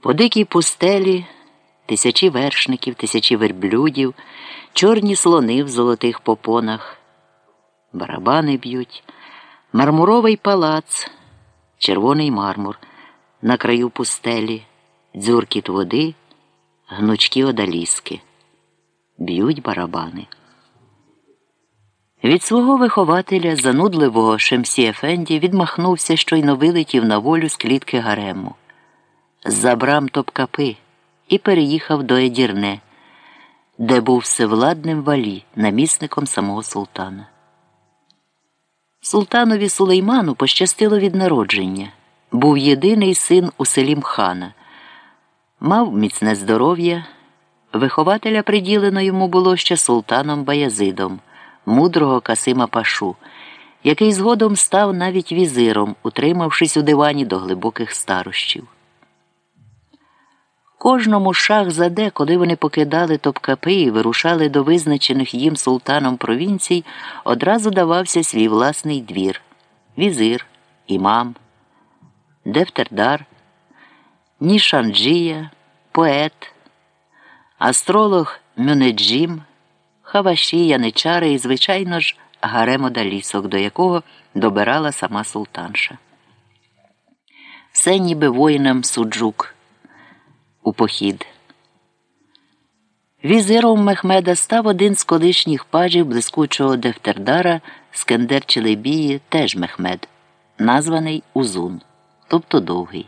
По дикій пустелі тисячі вершників, тисячі верблюдів, чорні слони в золотих попонах, барабани б'ють, мармуровий палац, червоний мармур на краю пустелі, дзюркіт води, гнучкі одаліски. Б'ють барабани. Від свого вихователя, занудливого Шемсі Ефенді, відмахнувся, щойно вилетів на волю з клітки гарему. Забрам топкапи і переїхав до Едірне, де був всевладним валі, намісником самого султана. Султанові Сулейману пощастило від народження. Був єдиний син у селім хана, мав міцне здоров'я. Вихователя приділено йому було ще султаном Баязидом, мудрого Касима Пашу, який згодом став навіть візиром, утримавшись у дивані до глибоких старощів. Кожному шах заде, коли вони покидали топкапи і вирушали до визначених їм султаном провінцій, одразу давався свій власний двір візир, імам, дефтердар, нішанджія, поет, астролог Мюнеджім, хаваші, яничари і, звичайно ж, гаремодалісок, до якого добирала сама султанша. Все ніби воїнам суджук у похід. Візиром Мехмеда став один з колишніх пажів блискучого Дефтердара Скендер Челебії, теж Мехмед, названий Узун, тобто довгий.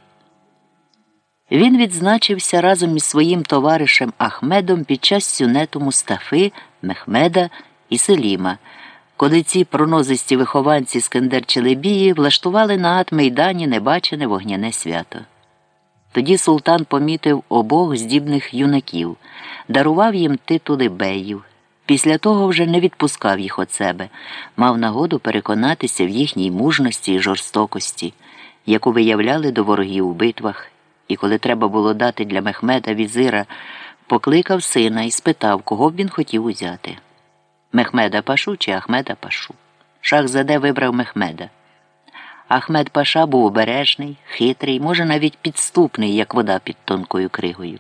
Він відзначився разом із своїм товаришем Ахмедом під час сюнету Мустафи, Мехмеда і Селіма, коли ці пронозисті вихованці Скендер Челебії влаштували на ат-мейдані небачене вогняне свято. Тоді султан помітив обох здібних юнаків, дарував їм титули беїв. Після того вже не відпускав їх від себе, мав нагоду переконатися в їхній мужності і жорстокості, яку виявляли до ворогів у битвах, і коли треба було дати для Мехмеда візира, покликав сина і спитав, кого б він хотів узяти Мехмеда Пашу чи Ахмеда Пашу. Шах Заде вибрав Мехмеда. Ахмед Паша був обережний, хитрий, може, навіть підступний, як вода під тонкою кригою.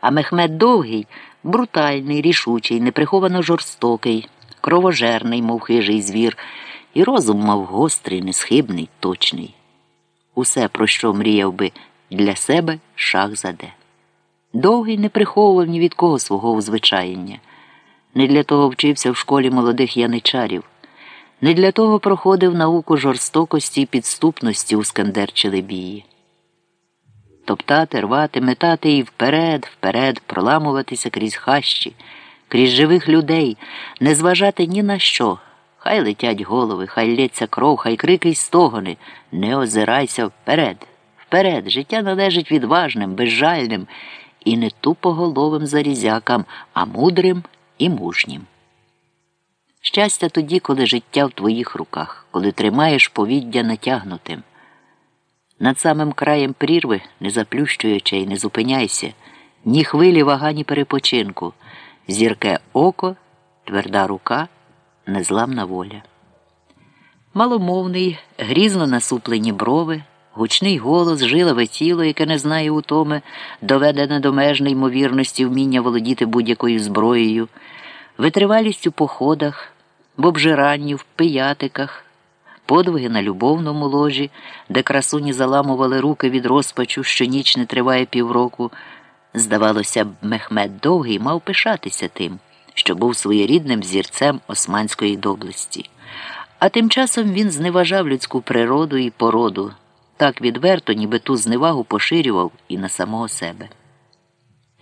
А Мехмед довгий, брутальний, рішучий, неприховано жорстокий, кровожерний, мов хижий звір, і розум мав гострий, несхибний, точний. Усе, про що мріяв би для себе шах заде. Довгий не приховував ні від кого свого узвичаєння. Не для того вчився в школі молодих яничарів. Не для того проходив науку жорстокості і підступності у Скандер Челебії. Топтати, рвати, метати і вперед, вперед, проламуватися крізь хащі, крізь живих людей, не зважати ні на що. Хай летять голови, хай лється кров, хай крики й стогони. Не озирайся вперед, вперед. Життя належить відважним, безжальним і не тупоголовим зарізякам, а мудрим і мужнім. Щастя тоді, коли життя в твоїх руках, коли тримаєш повіддя натягнутим. Над самим краєм прірви, не заплющуючи і не зупиняйся, ні хвилі вага, ні перепочинку, зірке око, тверда рука, незламна воля. Маломовний, грізно насуплені брови, гучний голос, жилове тіло, яке не знає утоми, доведене до межної ймовірності вміння володіти будь-якою зброєю витривалість у походах, в обжиранні, в пиятиках, подвиги на любовному ложі, де красуні заламували руки від розпачу, що ніч не триває півроку. Здавалося б, Мехмед Довгий мав пишатися тим, що був своєрідним зірцем османської доблесті. А тим часом він зневажав людську природу і породу, так відверто, ніби ту зневагу поширював і на самого себе.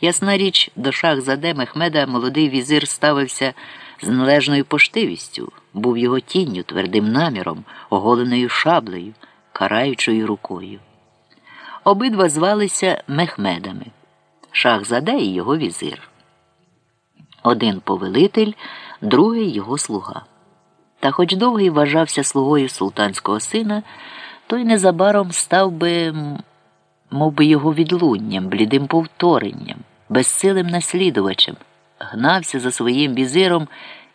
Ясна річ, до шах заде Мехмеда молодий візир ставився з належною поштивістю, був його тінню, твердим наміром, оголеною шаблею, караючою рукою. Обидва звалися Мехмедами шах заде і його візир. Один повелитель, другий його слуга. Та хоч довгий вважався слугою султанського сина, той незабаром став би мов би його відлунням, блідим повторенням, безсилим наслідувачем, гнався за своїм візиром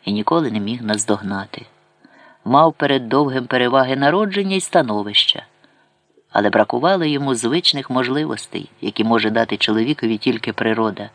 і ніколи не міг наздогнати. Мав перед довгим переваги народження і становища, але бракувало йому звичних можливостей, які може дати чоловікові тільки природа.